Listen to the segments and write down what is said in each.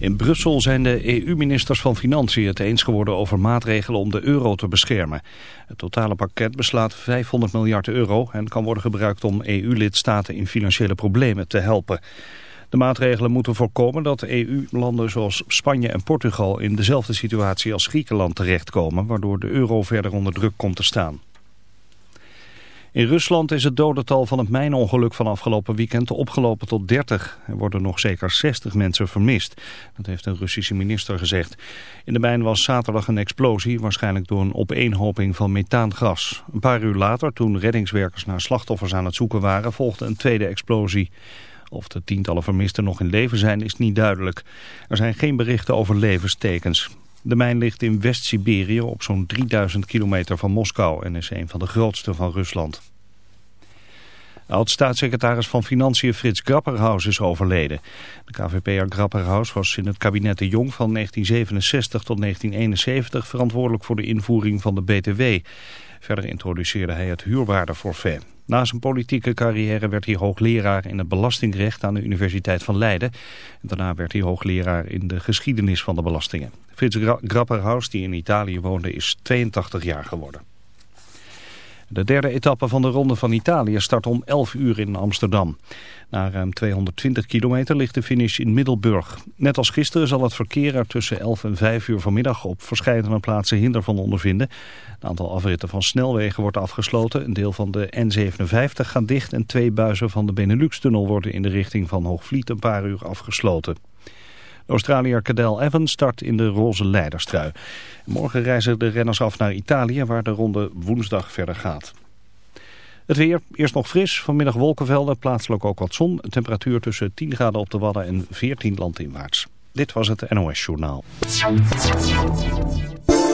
In Brussel zijn de EU-ministers van Financiën het eens geworden over maatregelen om de euro te beschermen. Het totale pakket beslaat 500 miljard euro en kan worden gebruikt om EU-lidstaten in financiële problemen te helpen. De maatregelen moeten voorkomen dat EU-landen zoals Spanje en Portugal in dezelfde situatie als Griekenland terechtkomen, waardoor de euro verder onder druk komt te staan. In Rusland is het dodental van het mijnongeluk van afgelopen weekend opgelopen tot 30. Er worden nog zeker 60 mensen vermist. Dat heeft een Russische minister gezegd. In de mijn was zaterdag een explosie, waarschijnlijk door een opeenhoping van methaangas. Een paar uur later, toen reddingswerkers naar slachtoffers aan het zoeken waren, volgde een tweede explosie. Of de tientallen vermisten nog in leven zijn, is niet duidelijk. Er zijn geen berichten over levenstekens. De mijn ligt in West-Siberië op zo'n 3000 kilometer van Moskou en is een van de grootste van Rusland. Oud-staatssecretaris van Financiën Frits Grapperhaus is overleden. De KVP'er Grapperhaus was in het kabinet de Jong van 1967 tot 1971 verantwoordelijk voor de invoering van de BTW. Verder introduceerde hij het huurwaardeforfait. Na zijn politieke carrière werd hij hoogleraar in het belastingrecht aan de Universiteit van Leiden. En daarna werd hij hoogleraar in de geschiedenis van de belastingen. Frits Grapperhaus, die in Italië woonde, is 82 jaar geworden. De derde etappe van de Ronde van Italië start om 11 uur in Amsterdam. Na ruim 220 kilometer ligt de finish in Middelburg. Net als gisteren zal het verkeer er tussen 11 en 5 uur vanmiddag op verschillende plaatsen hinder van ondervinden. Het aantal afritten van snelwegen wordt afgesloten. Een deel van de N57 gaat dicht en twee buizen van de Benelux-tunnel worden in de richting van Hoogvliet een paar uur afgesloten. De Australiër Cadel Evans start in de roze leiderstrui. Morgen reizen de renners af naar Italië waar de ronde woensdag verder gaat. Het weer, eerst nog fris, vanmiddag wolkenvelden, plaatselijk ook wat zon. Temperatuur tussen 10 graden op de Wadden en 14 landinwaarts. Dit was het NOS Journaal.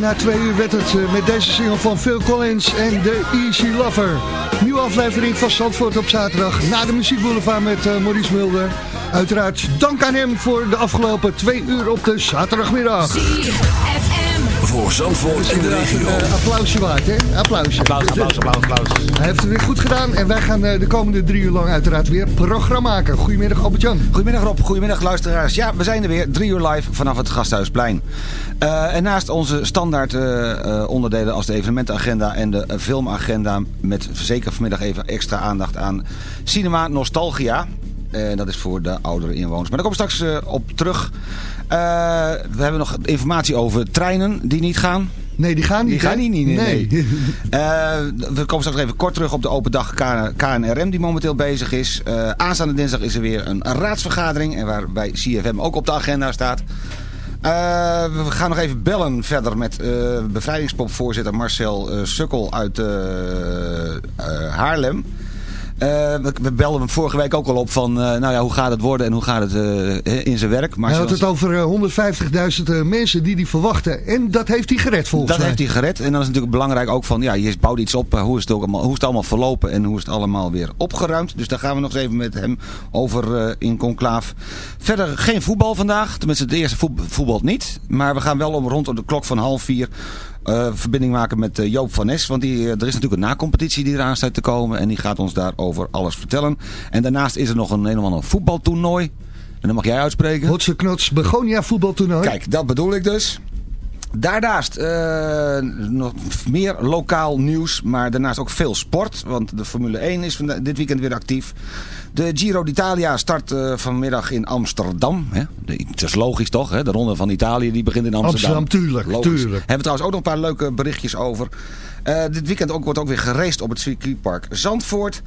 Na twee uur werd het eh, met deze single van Phil Collins en The Easy Lover. Nieuwe aflevering van Zandvoort op zaterdag na de muziekboulevard met uh, Maurice Mulder. Uiteraard dank aan hem voor de afgelopen twee uur op de zaterdagmiddag. Voor Zandvoort en de regio. Een uh, applausje waard, hè? Applausje. Applaus, applaus, applaus, applaus. Hij heeft het weer goed gedaan en wij gaan uh, de komende drie uur lang uiteraard weer programma maken. Goedemiddag Albert-Jan. Goedemiddag Rob, goedemiddag luisteraars. Ja, we zijn er weer, drie uur live vanaf het Gasthuisplein. Uh, en naast onze standaard onderdelen als de evenementenagenda en de filmagenda... met zeker vanmiddag even extra aandacht aan Cinema Nostalgia... En dat is voor de oudere inwoners. Maar daar kom ik straks op terug. Uh, we hebben nog informatie over treinen die niet gaan. Nee, die gaan niet. Die gaan niet, nee. nee. nee. uh, we komen straks even kort terug op de open dag KNRM die momenteel bezig is. aanstaande dinsdag is er weer een raadsvergadering. En waarbij CFM ook op de agenda staat. we gaan nog even bellen verder met bevrijdingspopvoorzitter Marcel Sukkel uit Haarlem. Uh, we, we belden hem vorige week ook al op van, uh, nou ja, hoe gaat het worden en hoe gaat het uh, in zijn werk. Maar hij had het over 150.000 mensen die hij verwachten. En dat heeft hij gered volgens dat mij. Dat heeft hij gered. En dan is natuurlijk belangrijk ook van, ja, je bouwt iets op. hoe, is het ook allemaal, hoe is het allemaal verlopen en hoe is het allemaal weer opgeruimd. Dus daar gaan we nog eens even met hem over in conclaaf. Verder geen voetbal vandaag. Tenminste, de eerste voetbal niet. Maar we gaan wel om rond de klok van half vier uh, verbinding maken met uh, Joop van Nes. Want die, uh, er is natuurlijk een nacompetitie die eraan staat te komen. En die gaat ons daarover alles vertellen. En daarnaast is er nog een een of ander voetbaltoernooi. En dat mag jij uitspreken. Hotse Knots Begonia voetbaltoernooi. Kijk, dat bedoel ik dus. Daarnaast uh, nog meer lokaal nieuws, maar daarnaast ook veel sport. Want de Formule 1 is dit weekend weer actief. De Giro d'Italia start uh, vanmiddag in Amsterdam. Hè? Het is logisch toch, hè? de ronde van Italië die begint in Amsterdam. Amsterdam, tuurlijk. Tuurlijk. Hebben we trouwens ook nog een paar leuke berichtjes over. Uh, dit weekend ook, wordt ook weer geraced op het circuitpark Zandvoort.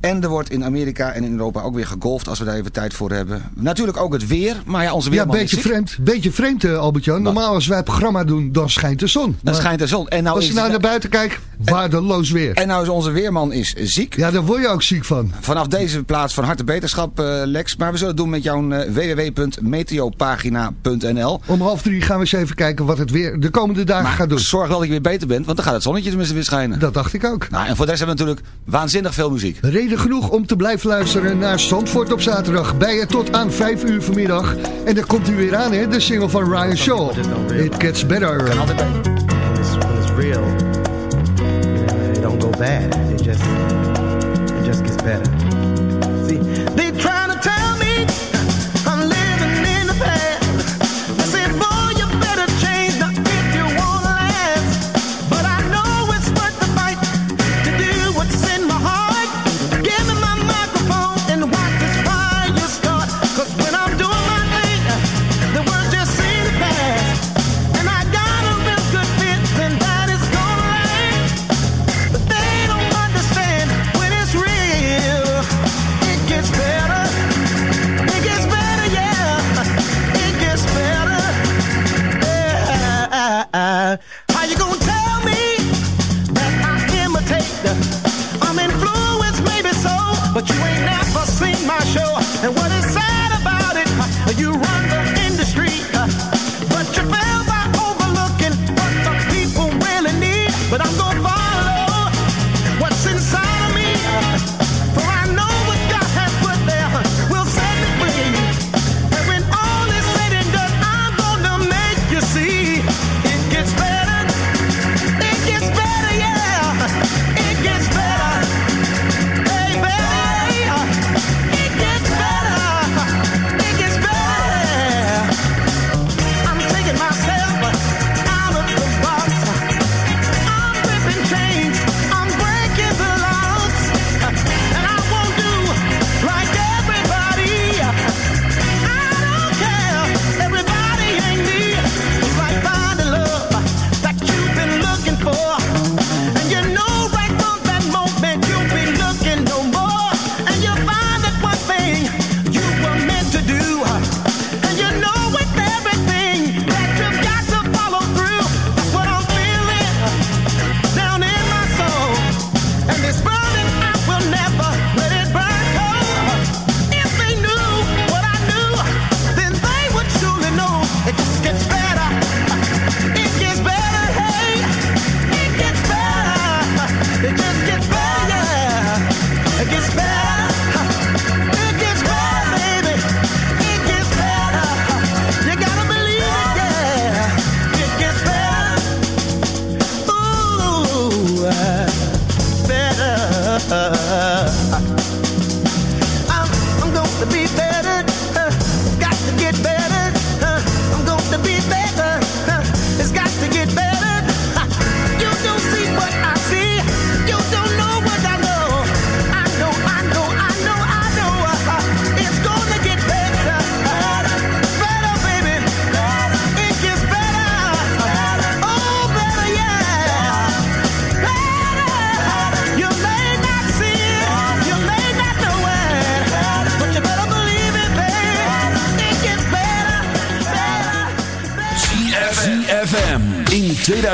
En er wordt in Amerika en in Europa ook weer gegolfd als we daar even tijd voor hebben. Natuurlijk ook het weer, maar ja, onze weerman Ja, beetje vreemd, beetje vreemd uh, Albert-Jan. Normaal als wij het programma doen, dan schijnt de zon. Dan schijnt de zon. En nou als je is nou naar buiten kijkt, waardeloos weer. En nou is onze weerman is ziek. Ja, daar word je ook ziek van. Vanaf deze plaats van harte beterschap, uh, Lex. Maar we zullen het doen met jouw www.meteopagina.nl. Om half drie gaan we eens even kijken wat het weer de komende dagen maar gaat doen. zorg wel dat je weer beter bent, want dan gaat het zonnetje tenminste weer schijnen. Dat dacht ik ook. Nou, en voor de rest hebben we natuurlijk waanzinnig veel muziek. Reden genoeg om te blijven luisteren naar Zandvoort op zaterdag. Bij je tot aan 5 uur vanmiddag. En dan komt u weer aan, hè? De single van Ryan Shaw. It gets better. Kan altijd it's real, you know, it don't go bad. It just, it just gets better. See, they trying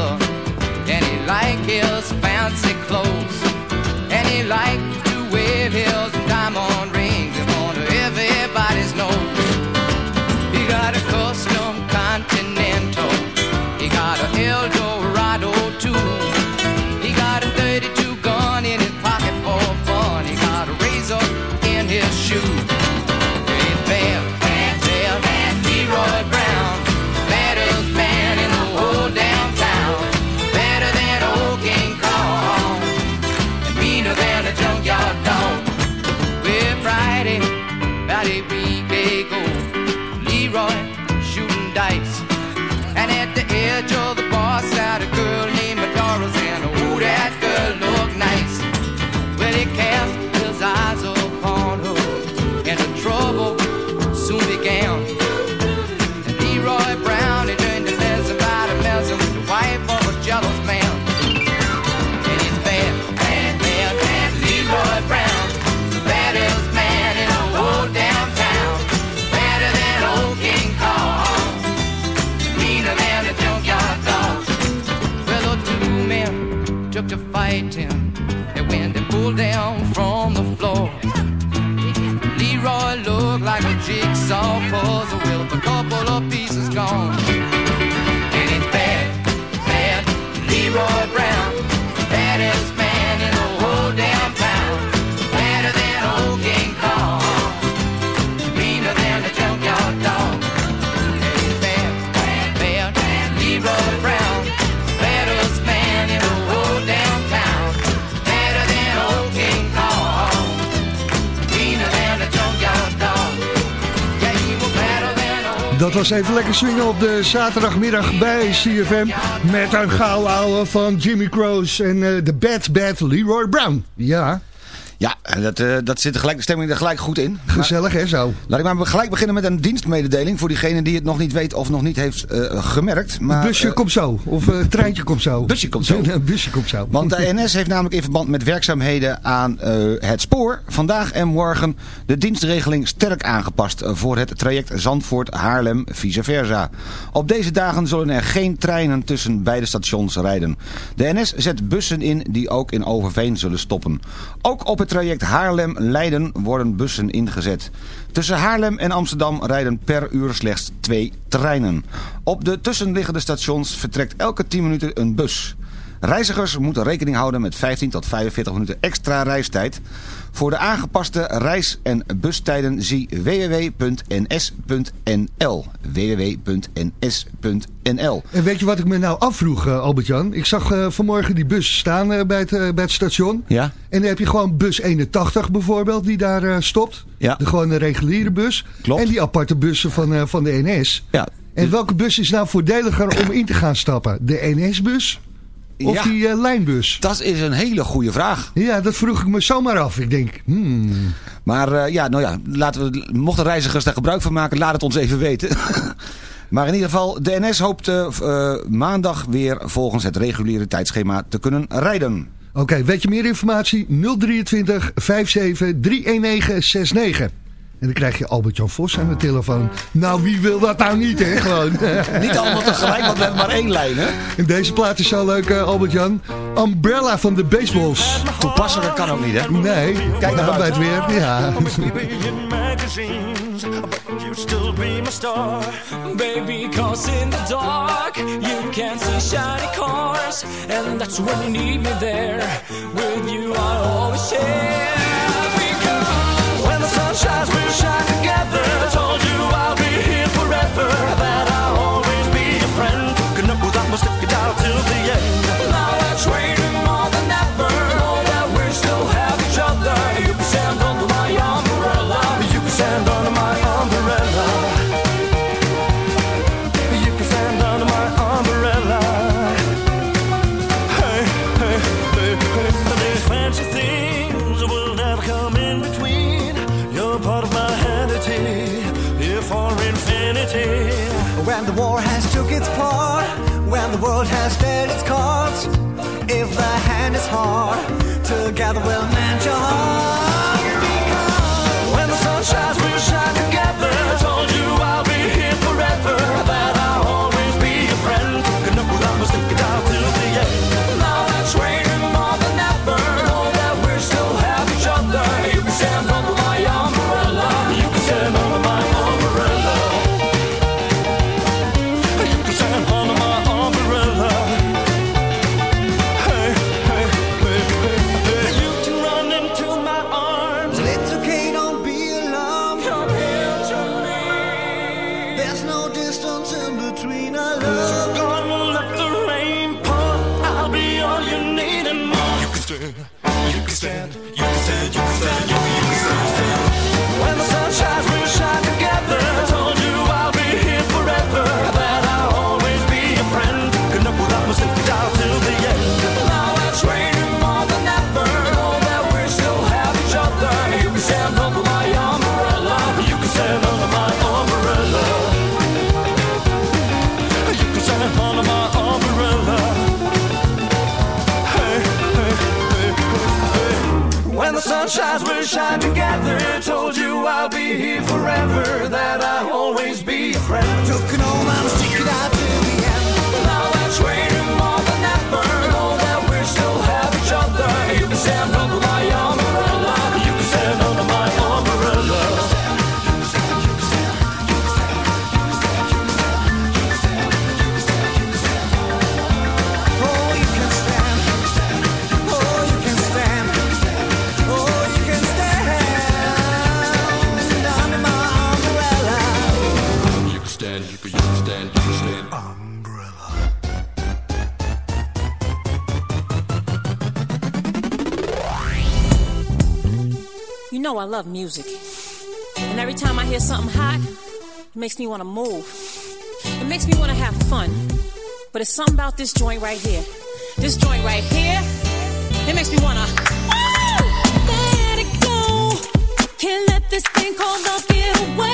A Dat was even lekker swingen op de zaterdagmiddag bij CFM. Met een gauw ouwe van Jimmy Crows en eh, de Bad Bad Leroy Brown. Ja, Ja, en dat, eh, dat zit de, gelijk, de stemming er gelijk goed in. gezellig hè zo. Laat ik maar gelijk beginnen met een dienstmededeling voor diegene die het nog niet weet of nog niet heeft eh, gemerkt. Maar, busje eh, komt zo. Of eh, treintje komt zo. Busje komt zo. Een busje komt zo. Want de NS heeft namelijk in verband met werkzaamheden aan het spoor vandaag en morgen de dienstregeling sterk aangepast voor het traject Zandvoort-Haarlem vice versa. Op deze dagen zullen er geen treinen tussen beide stations rijden. De NS zet bussen in die ook in Overveen zullen stoppen. Ook op het traject Haarlem-Leiden worden bussen ingezet. Tussen Haarlem en Amsterdam rijden per uur slechts twee treinen. Op de tussenliggende stations vertrekt elke 10 minuten een bus. Reizigers moeten rekening houden met 15 tot 45 minuten extra reistijd. Voor de aangepaste reis- en bustijden zie www.ns.nl www.ns.nl En weet je wat ik me nou afvroeg, eh, Albert-Jan? Ik zag eh, vanmorgen die bus staan eh, bij, het, bij het station. Ja? En dan heb je gewoon bus 81 bijvoorbeeld, die daar stopt. Ja. De gewone reguliere bus. Klopt. En die aparte bussen van, van de NS. Ja. En welke bus is nou voordeliger om in te gaan stappen? De NS-bus of Ja. die eh, lijnbus? Dat is een hele goede vraag. Ja, dat vroeg ik me zomaar af. Ik denk, hmm, Maar eh, ja, nou ja, laten we, mochten reizigers daar gebruik van maken, laat het ons even weten. maar in ieder geval, de NS hoopt eh, maandag weer volgens het reguliere tijdschema te kunnen rijden. Oké, weet je meer informatie? 023 57 31969. En dan krijg je Albert-Jan Vos aan de telefoon. Nou, wie wil dat nou niet, hè? Gewoon. niet allemaal tegelijk, want we hebben maar één lijn, hè? In deze plaat is zo leuk, eh, Albert-Jan. Umbrella van de Baseballs. Toepasselijker kan ook niet, hè? Nee. Kijk naar nou bij het weer. Ja. Baby, cause in the dark You see shiny cars And that's when you need me there With you I always share till the end. has dealt its cards. If the hand is hard, together we'll mend your heart. told you I'll be here forever. I love music. And every time I hear something hot, it makes me want to move. It makes me want to have fun. But it's something about this joint right here. This joint right here, it makes me want to. Oh! Let it go. Can't let this thing called love get away.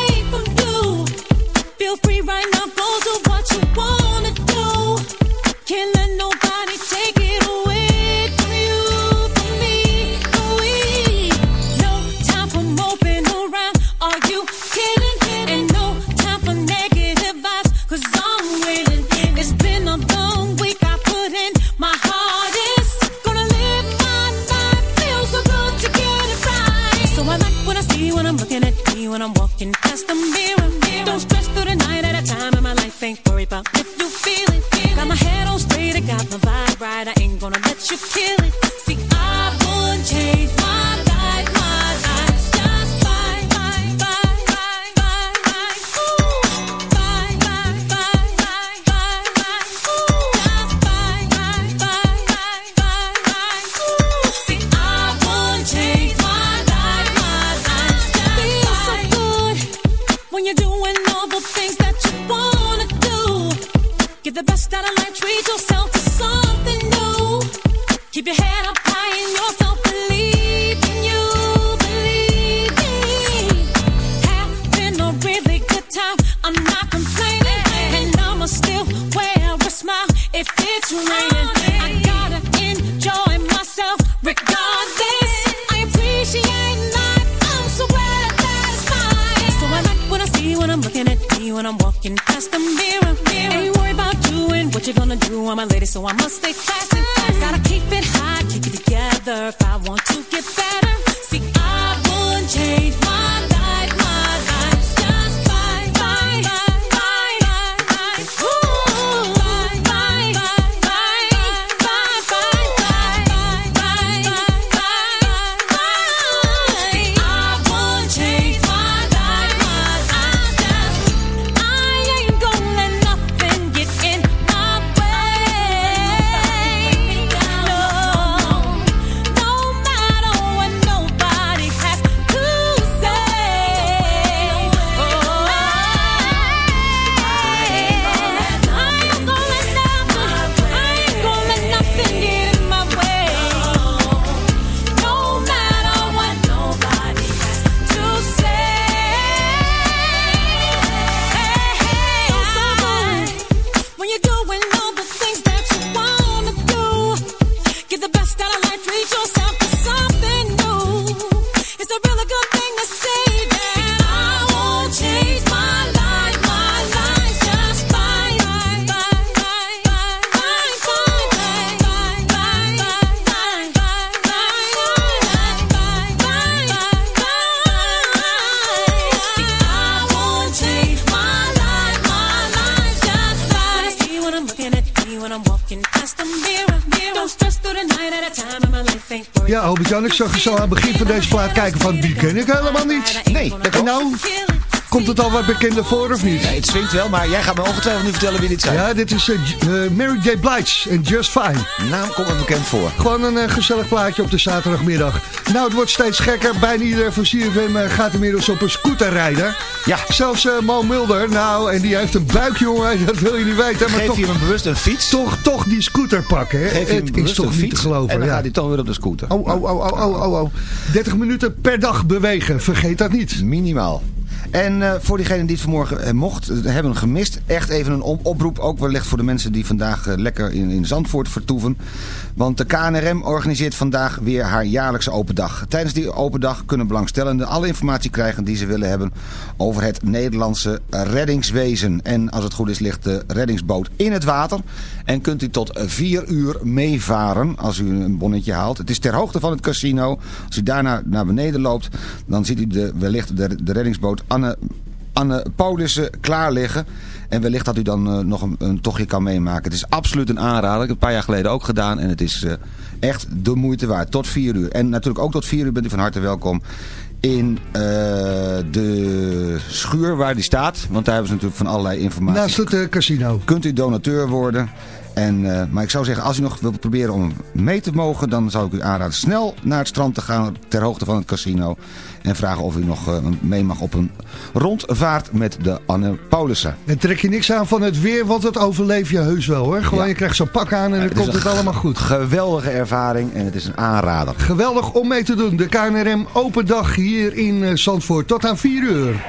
Zag je zo aan het begin van deze plaat kijken van, die ken ik helemaal niet. Nee, dat En nou, het al wat bekender voor of niet? Nee, het swingt wel, maar jij gaat me ongetwijfeld nu vertellen wie dit zijn. Ja, dit is eh, eh, Mary J. Blige en Just Fine. Naam komt me bekend voor. Gewoon een eh, gezellig plaatje op de zaterdagmiddag. Nou, het wordt steeds gekker. Bijna iedereen van CFM gaat inmiddels op een scooter rijden. Ja. Zelfs eh Mo Mulder. Nou, en die heeft een buik, jongen. Dat wil je niet weten. Maar Geef toch, je hem bewust een fiets. toch, toch die scooter pakken. Hè? Geef je hem het is toch een niet fiets. te geloven. En dan ja. gaat hij toch weer op de scooter. Oh, oh, oh, oh, oh, oh. 30 minuten per dag bewegen. Vergeet dat niet. Minimaal. En eh, voor diegenen die het vanmorgen eh, mocht eh, hebben gemist, echt even een op- oproep. Ook wellicht voor de mensen die vandaag lekker in, in Zandvoort vertoeven. Want de KNRM organiseert vandaag weer haar jaarlijkse open dag. Tijdens die open dag kunnen belangstellenden alle informatie krijgen die ze willen hebben over het Nederlandse reddingswezen. En als het goed is ligt de reddingsboot in het water. En kunt u tot vier uur meevaren als u een bonnetje haalt. Het is ter hoogte van het casino. Als u daarna naar beneden loopt, dan ziet u de, wellicht de, de reddingsboot Anne, Anne Paulussen klaar liggen. En wellicht dat u dan eh, nog een, een tochtje kan meemaken. Het is absoluut een aanrader. Ik heb het een paar jaar geleden ook gedaan. En het is eh, echt de moeite waard. Tot vier uur. En natuurlijk ook tot vier uur bent u van harte welkom in eh, de schuur waar die staat. Want daar hebben ze natuurlijk van allerlei informatie. Naast het casino. Kunt u donateur worden. En, eh, maar ik zou zeggen, als u nog wilt proberen om mee te mogen... dan zou ik u aanraden snel naar het strand te gaan ter hoogte van het casino. En vragen of u nog eh, mee mag op een rondvaart met de Anne Paulussen. En trek je niks aan van het weer, want dat overleef je heus wel hoor. Gewoon, Ja. je krijgt zo'n pak aan en dan Het komt het allemaal goed. Geweldige ervaring en het is een aanrader. Geweldig om mee te doen. De KNRM open dag hier in eh, Zandvoort. Tot aan 4 uur.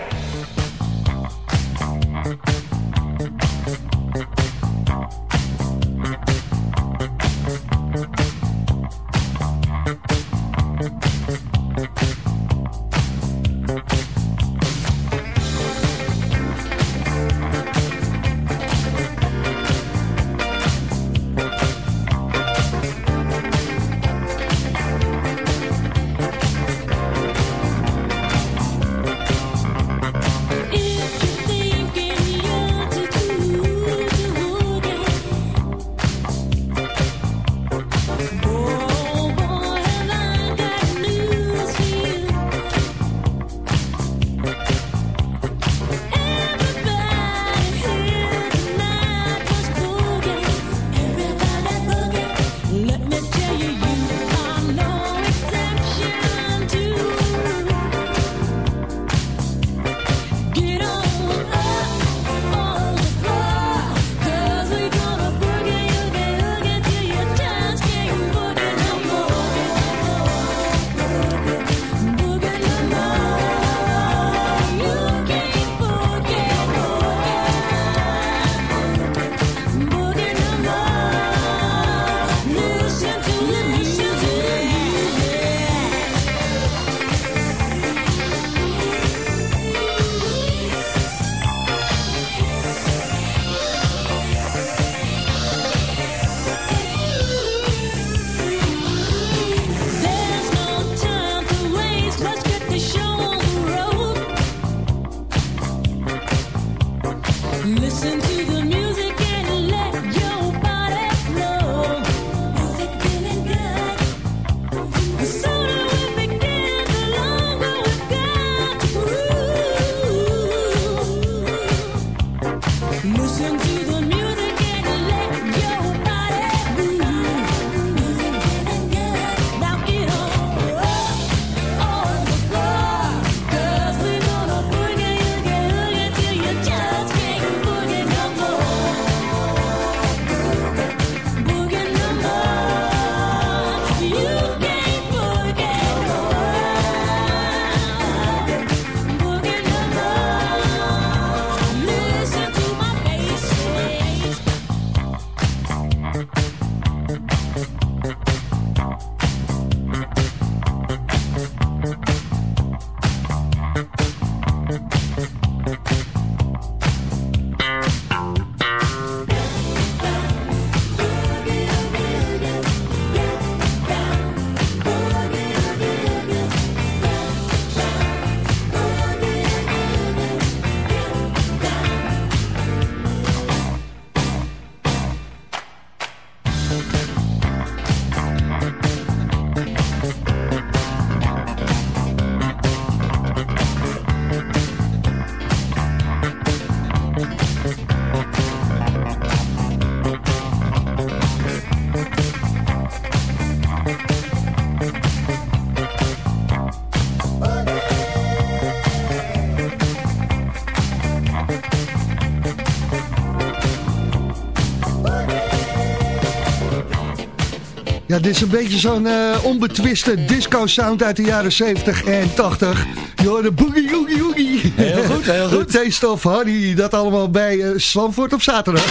Ja, dit is een beetje zo'n eh, onbetwiste disco-sound uit de jaren 70 en 80. Je hoorde boogie, oogie, oogie. Heel goed, heel goed. Taste of Honey, dat allemaal bij uh, op zaterdag.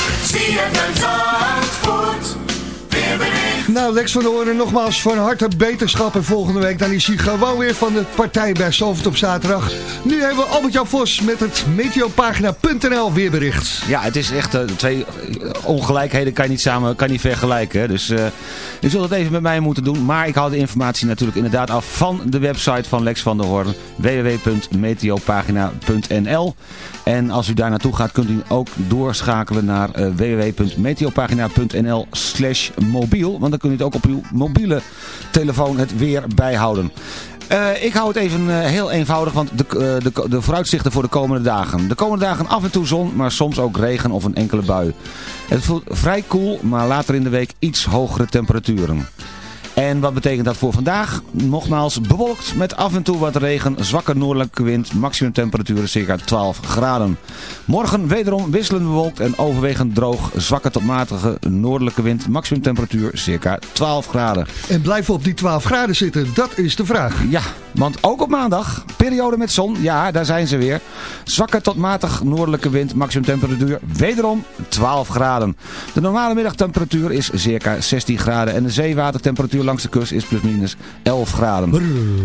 Nou, Lex van der Hoorn, nogmaals van harte beterschap. En volgende week dan is hij gewoon weer van de partij bij Zandvoort op zaterdag. Nu hebben we Albert-Jan Vos met het meteopagina.nl weerbericht. Ja, het is echt eh, twee ongelijkheden kan je niet samen kan je niet vergelijken. Dus eh je zult het even met mij moeten doen. Maar ik haal de informatie natuurlijk inderdaad af van de website van Lex van der Hoorn. www.meteopagina.nl En als u daar naartoe gaat kunt u ook doorschakelen naar eh, www.meteopagina.nl slash mobiel. Want dan kunt u het ook op uw mobiele telefoon het weer bijhouden. Eh, ik hou het even eh, heel eenvoudig, want de, eh, de, de vooruitzichten voor de komende dagen. De komende dagen af en toe zon, maar soms ook regen of een enkele bui. Het voelt vrij koel, maar later in de week iets hogere temperaturen. En wat betekent dat voor vandaag? Nogmaals bewolkt met af en toe wat regen, zwakke noordelijke wind, maximum temperaturen circa 12 graden. Morgen wederom wisselend bewolkt en overwegend droog, zwakke tot matige noordelijke wind, maximum temperatuur circa 12 graden. En blijven we op die 12 graden zitten, dat is de vraag. Ja, want ook op maandag, periode met zon, ja, daar zijn ze weer. Zwakke tot matig noordelijke wind, maximum temperatuur wederom 12 graden. De normale middagtemperatuur is circa 16 graden en de zeewatertemperatuur langs de kust is plus minus 11 graden.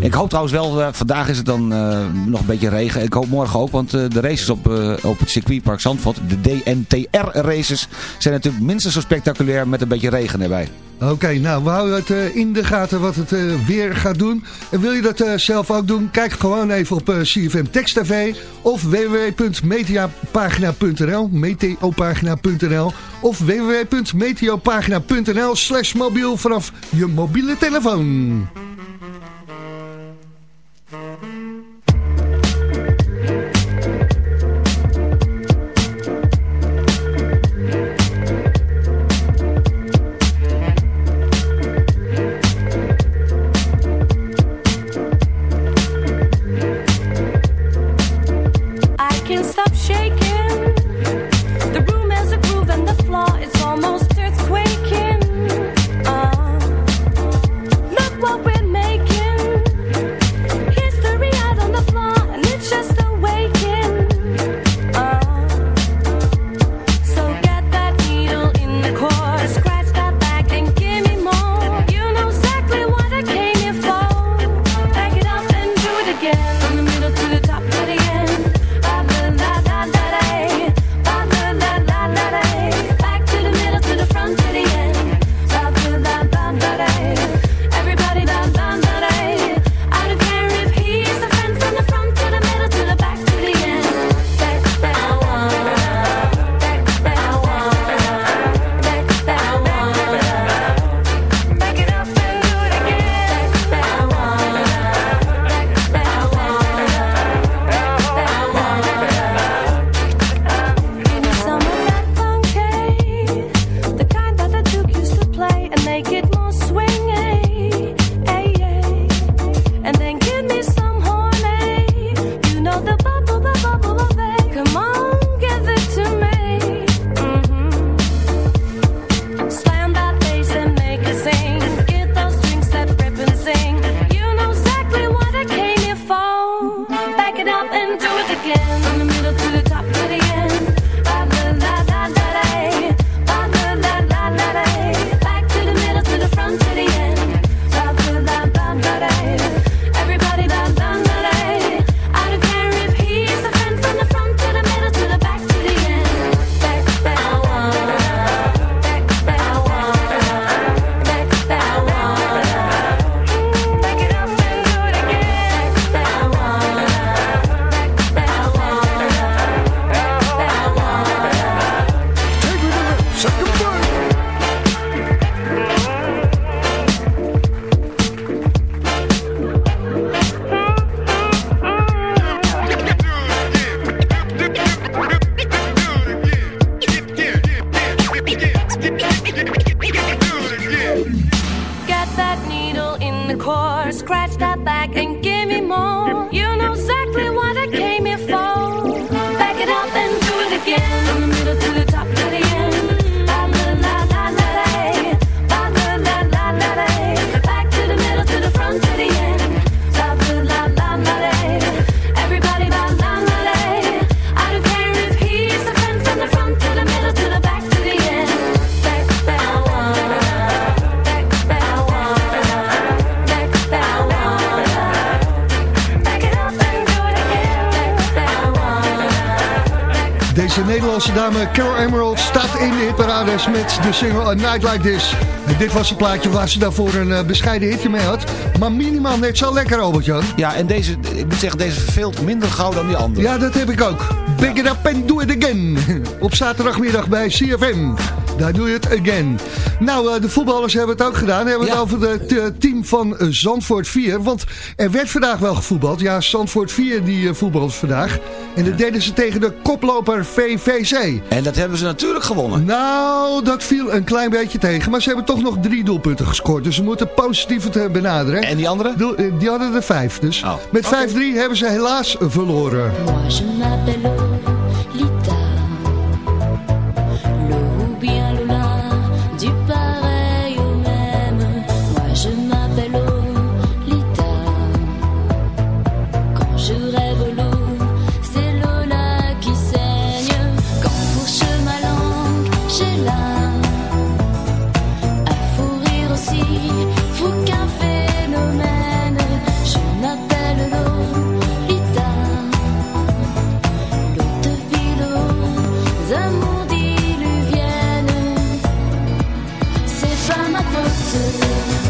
Ik hoop trouwens wel, eh, vandaag is het dan eh, nog een beetje regen. Ik hoop morgen ook, want eh, de races op, op het circuitpark Zandvoort, de DNTR races, zijn natuurlijk minstens zo spectaculair met een beetje regen erbij. Oké, nou, we houden het in de gaten wat het weer gaat doen. En wil je dat zelf ook doen? Kijk gewoon even op CFM Text TV of www.mediapagina.nl meteopagina.nl of www.meteopagina.nl slash mobiel vanaf je mobiele telefoon. I Nederlandse dame Carol Emerald staat in de hitparades met de single A Night Like This. En dit was een plaatje waar ze daarvoor een eh, bescheiden hitje mee had. Maar minimaal net zo lekker, Albert-Jan. Ja, en deze, ik moet zeggen, deze verveelt minder gauw dan die andere. Ja, dat heb ik ook. Big it up and do it again. Op zaterdagmiddag bij CFM. Daar doe je het again. Nou, eh, de voetballers hebben het ook gedaan. We hebben het over het eh, team van eh, Zandvoort 4. Want er werd vandaag wel gevoetbald. Ja, Zandvoort 4 die voetbalt vandaag. En dat deden ze tegen de koploper VVC. En dat hebben ze natuurlijk gewonnen. Nou, dat viel een klein beetje tegen. Maar ze hebben toch nog drie doelpunten gescoord. Dus we moeten positief het benaderen. En die andere? Doel- Die hadden er vijf. Dus Oh. met 5-3 hebben ze helaas verloren. by my foot.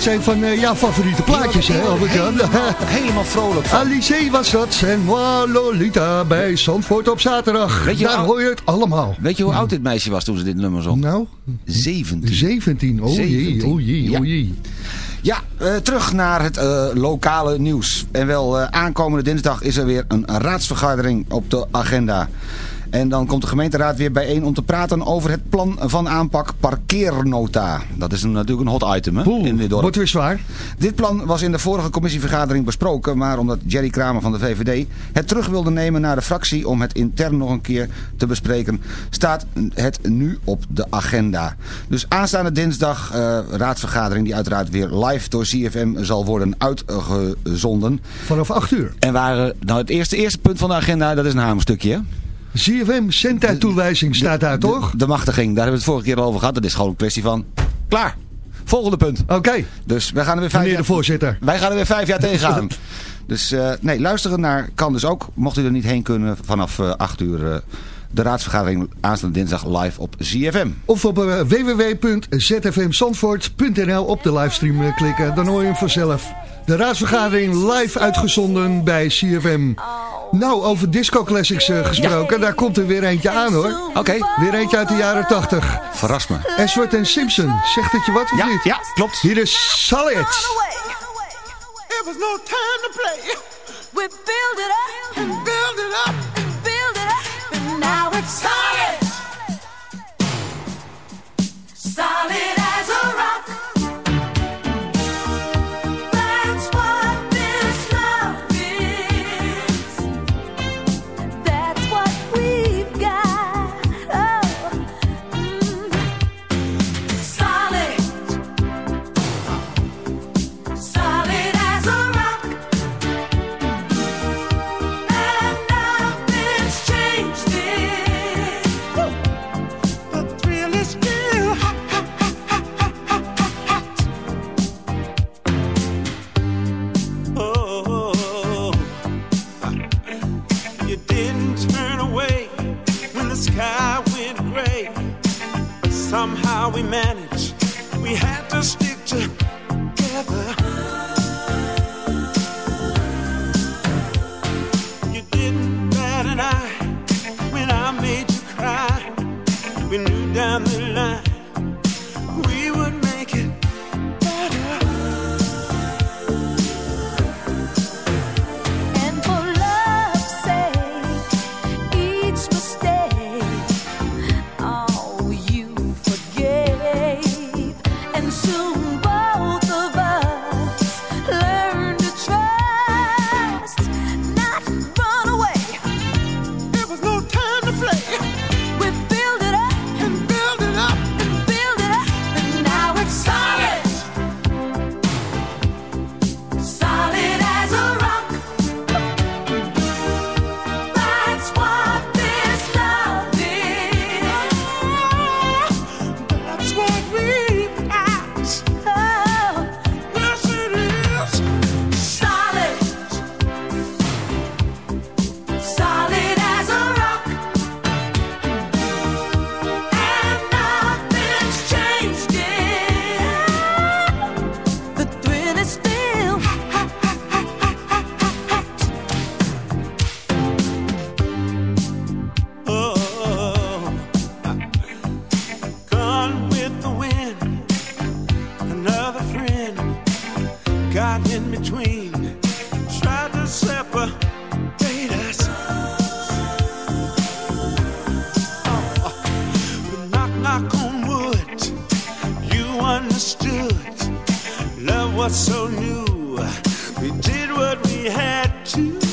Steeds een van eh, jouw favoriete plaatjes, hè? Helemaal vrolijk van. Alice was dat en Moi Lolita bij Zandvoort op zaterdag. Weet je Daar hoor je het allemaal. Weet je hoe oud dit meisje was toen ze dit nummer zong? Nou, 17. 17. Oh jee, 17. oh jee, Ja. oh jee. Ja, eh, terug naar het eh, lokale nieuws. En wel, aankomende dinsdag is er weer een raadsvergadering op de agenda. En dan komt de gemeenteraad weer bijeen om te praten over het plan van aanpak parkeernota. Dat is een, natuurlijk een hot item hè, in dit dorp. Wordt weer zwaar. Dit plan was in de vorige commissievergadering besproken, maar omdat Jerry Kramer van de VVD het terug wilde nemen naar de fractie om het intern nog een keer te bespreken, staat het nu op de agenda. Dus aanstaande dinsdag eh, raadsvergadering die uiteraard weer live door CFM zal worden uitgezonden. Vanaf 8 uur. En waar, eh, nou het eerste, eerste punt van de agenda, dat is een hamerstukje hè? CFM zendtijdtoewijzing staat daar toch? De, de machtiging, daar hebben we het vorige keer al over gehad. Dat is gewoon een kwestie van, klaar. Volgende punt. Oké. Dus wij gaan er weer vijf Meneer de jaar... voorzitter. Wij gaan er weer vijf jaar tegenaan. Dus eh, nee, luisteren naar kan dus ook. Mocht u er niet heen kunnen vanaf eh 8 uur... eh, de raadsvergadering aanstaande dinsdag live op ZFM. Of op www.zfmzandvoort.nl op de livestream klikken. Dan hoor je hem vanzelf. De raadsvergadering live uitgezonden bij CFM. Nou, over disco classics eh, gesproken. Daar komt er weer eentje aan hoor. Oké. Weer eentje uit de jaren 80. Verras me. Ashford en Simpson. Zegt het je wat of Ja, niet? ja, klopt. Hier is Solid. It was no time to play. We build it up and build it up and build it up, and now it's solid. Solid turn away when the sky went gray. Somehow we managed. We had to stick together. Was so new. We did what we had to.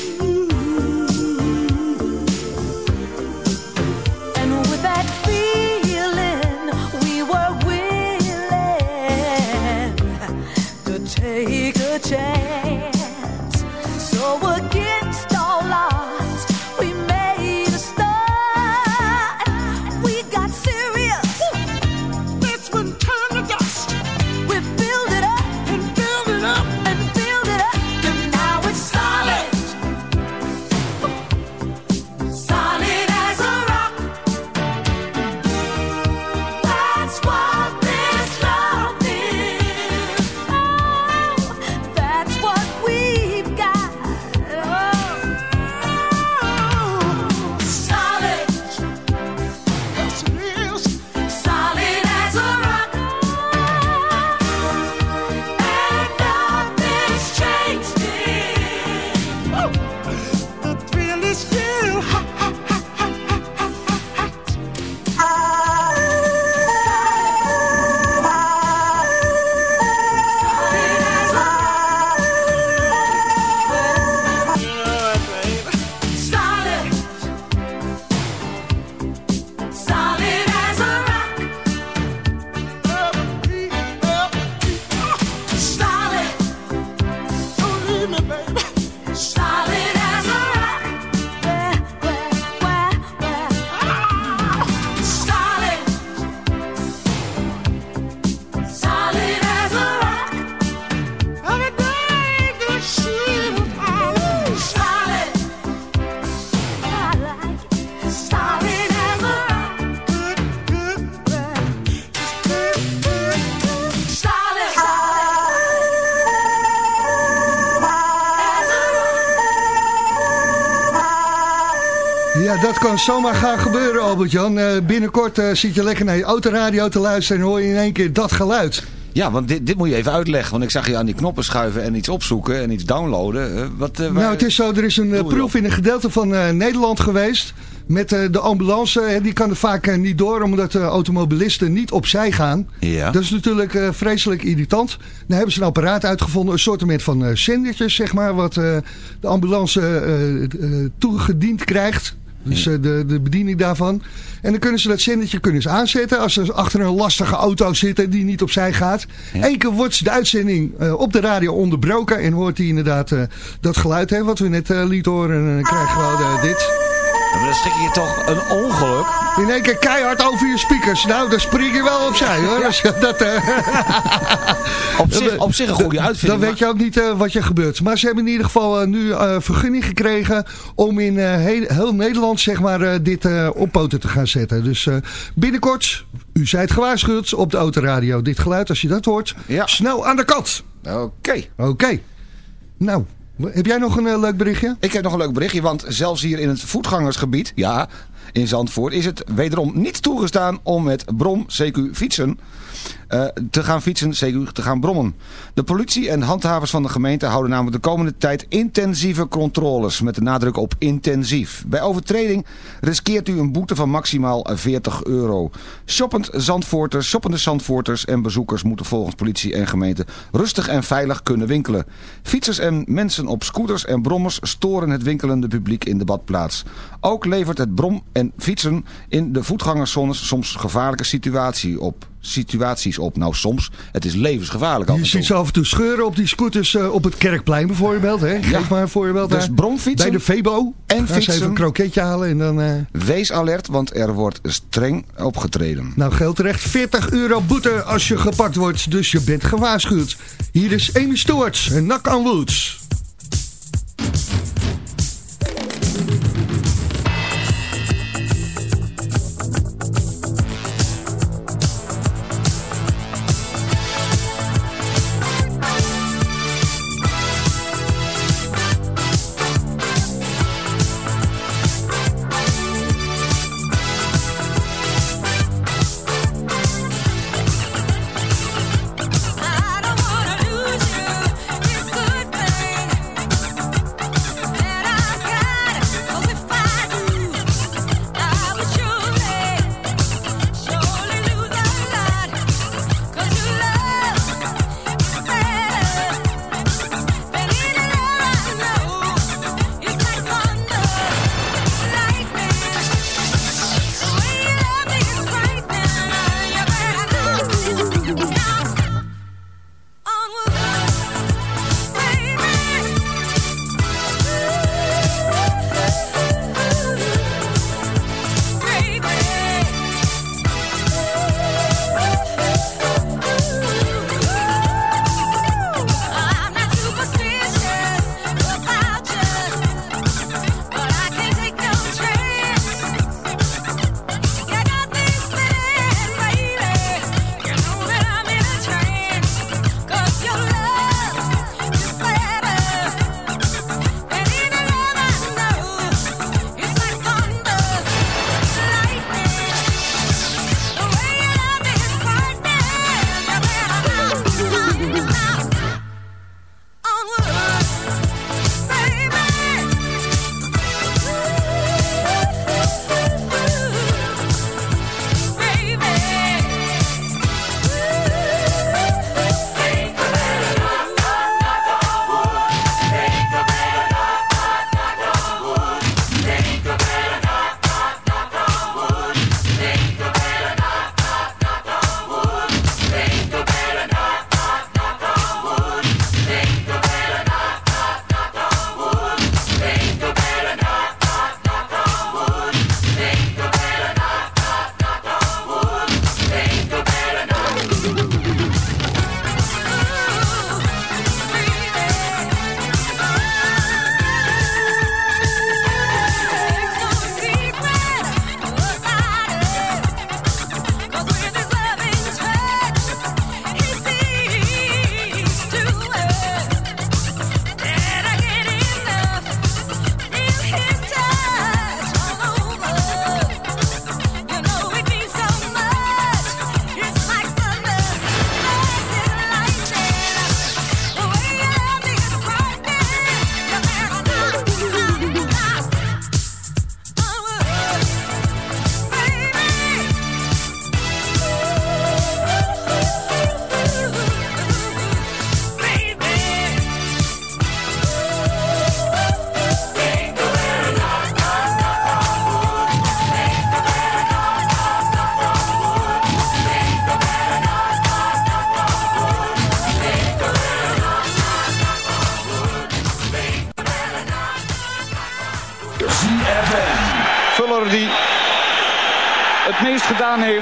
Dat kan zomaar gaan gebeuren, Albert-Jan. Eh, binnenkort eh, zit je lekker naar je autoradio te luisteren en hoor je in één keer dat geluid. Ja, want dit, dit moet je even uitleggen. Want ik zag je aan die knoppen schuiven en iets opzoeken en iets downloaden. Eh, wat, waar- Nou, het is zo, er is een proef in een gedeelte van Nederland geweest. Met de ambulance, die kan er vaak niet door omdat de automobilisten niet opzij gaan. Ja. Dat is natuurlijk vreselijk irritant. Dan hebben ze een apparaat uitgevonden, een soort van zendertjes, zeg maar, wat de ambulance toegediend krijgt. Dus eh, de, de bediening daarvan. En dan kunnen ze dat zendertje kunnen ze aanzetten. Als ze achter een lastige auto zitten die niet opzij gaat. Eén keer wordt de uitzending eh, op de radio onderbroken. En hoort hij inderdaad eh, dat geluid hè, wat we net lieten horen. En dan krijg je gewoon eh, dit. Maar dan schrik je toch een ongeluk. In één keer keihard over je speakers. Nou, dan spring je wel opzij hoor. Dat, eh, Op zich, op zich een goede uitvinding. Dan weet je ook niet eh, wat je gebeurt. Maar ze hebben in ieder geval eh, nu vergunning gekregen om in heel, heel Nederland zeg maar, dit op poten te gaan zetten. Dus binnenkort, u zijt gewaarschuwd op de autoradio. Dit geluid, als je dat hoort, snel aan de kant. Oké. Oké. Nou, heb jij nog een eh, leuk berichtje? Ik heb nog een leuk berichtje, want zelfs hier in het voetgangersgebied, ja, in Zandvoort, is het wederom niet toegestaan om met brom, CQ fietsen, eh, te gaan fietsen, CQ te gaan brommen. De politie en handhavers van de gemeente houden namelijk de komende tijd intensieve controles, met de nadruk op intensief. Bij overtreding riskeert u een boete van maximaal 40 euro. Shoppend Zandvoorters, shoppende Zandvoorters en bezoekers moeten volgens politie en gemeente rustig en veilig kunnen winkelen. Fietsers en mensen op scooters en brommers storen het winkelende publiek in de badplaats. Ook levert het brom en fietsen in de voetgangerszones soms gevaarlijke situatie op. situaties op. Nou, soms. Het is levensgevaarlijk Je ziet ze af en toe scheuren op die scooters eh, op het Kerkplein bijvoorbeeld. Hè? Geef maar een voorbeeld. Dus daar. bromfietsen Bij de Febo. en fietsen. even een kroketje halen en dan... eh, Wees alert, want er wordt streng opgetreden. Nou, geldt terecht 40 euro boete als je gepakt wordt. Dus je bent gewaarschuwd. Hier is Amy Stewart en Knock on Woods.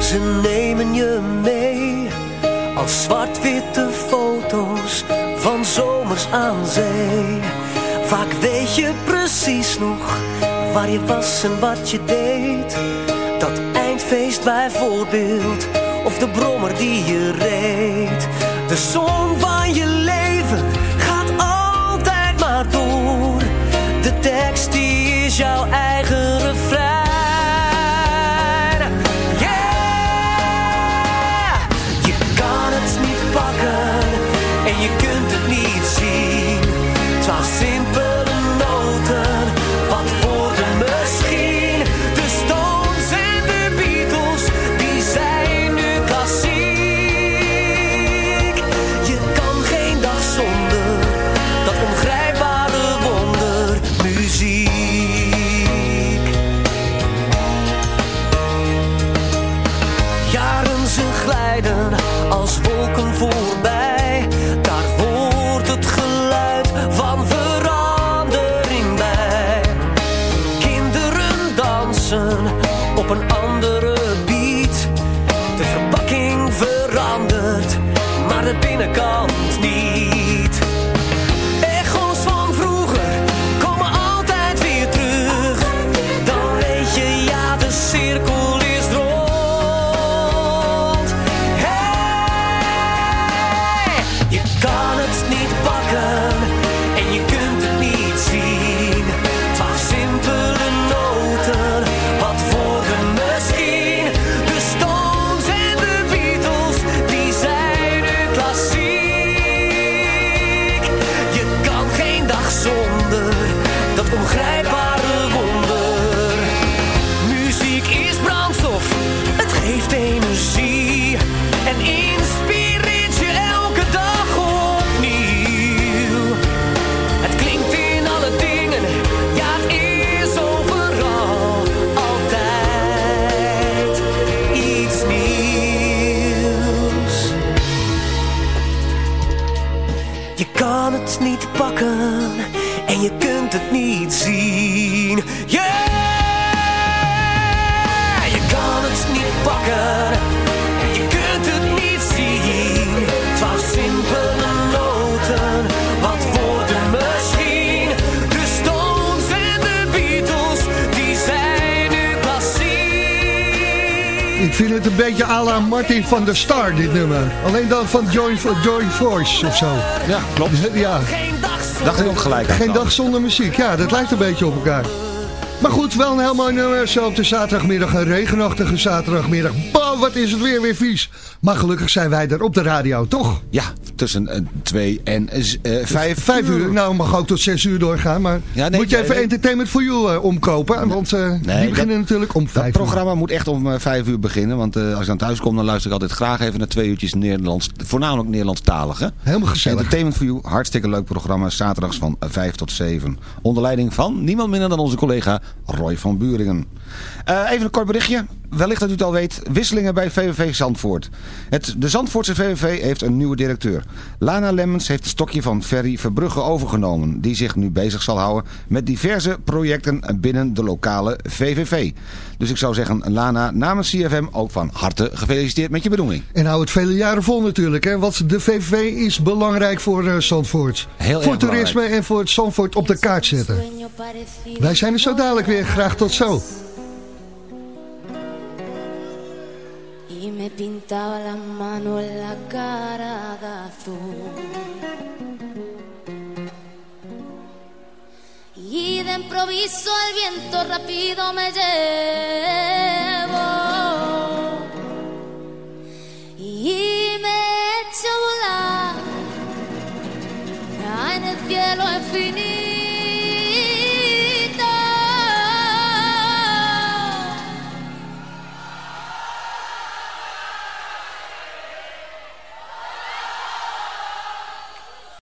Ze nemen je mee. Als zwart-witte foto's van zomers aan zee. Vaak weet je precies nog waar je was en wat je deed. Dat eindfeest bijvoorbeeld, of de brommer die je reed. De zon van je leven gaat altijd maar door. De tekst die is jouw eigen refrein. Ik vind het een beetje à la Martin van der Star, dit nummer. Alleen dan van Joy, Joy Voice of zo. Ja, klopt. Ja. Dacht ik ook gelijk aan. Geen dag zonder muziek. Ja, dat lijkt een beetje op elkaar. Maar goed, wel een heel mooi nummer. Zo op de zaterdagmiddag, een regenachtige zaterdagmiddag. Wat is het weer weer vies. Maar gelukkig zijn wij er op de radio, toch? Ja, tussen 2 en 5 Vijf uur. Nou, mag ook tot zes uur doorgaan. Maar Ja, nee, moet je even nee. Entertainment for You eh, omkopen. Want eh, die dat- beginnen natuurlijk om Dat vijf uur. programma moet echt om eh, vijf uur beginnen. Want eh, als ik dan thuis kom, dan luister ik altijd graag even naar twee uurtjes Nederlands. Voornamelijk Nederlandstalig. Hè? Helemaal gezellig. Entertainment for You, hartstikke leuk programma. Zaterdags van eh, 5 tot 7. Onder leiding van niemand minder dan onze collega Roy van Buringen. Eh, even een kort berichtje. Wellicht dat u het al weet. Wisselingen bij VVV Zandvoort. Het, de Zandvoortse VVV heeft een nieuwe directeur. Lana Lemmens heeft het stokje van Ferry Verbrugge overgenomen. Die zich nu bezig zal houden met diverse projecten binnen de lokale VVV. Dus ik zou zeggen, Lana namens CFM ook van harte gefeliciteerd met je benoeming. En hou het vele jaren vol natuurlijk. Hè? Want de VVV is belangrijk voor eh, Zandvoort. Heel voor toerisme belangrijk. en voor het Zandvoort op de kaart zetten. Wij zijn er zo dadelijk weer. Graag tot zo. Y me pintaba la mano en la cara de azul. Y de improviso el viento rápido me llevó y me echó a volar en el cielo infinito.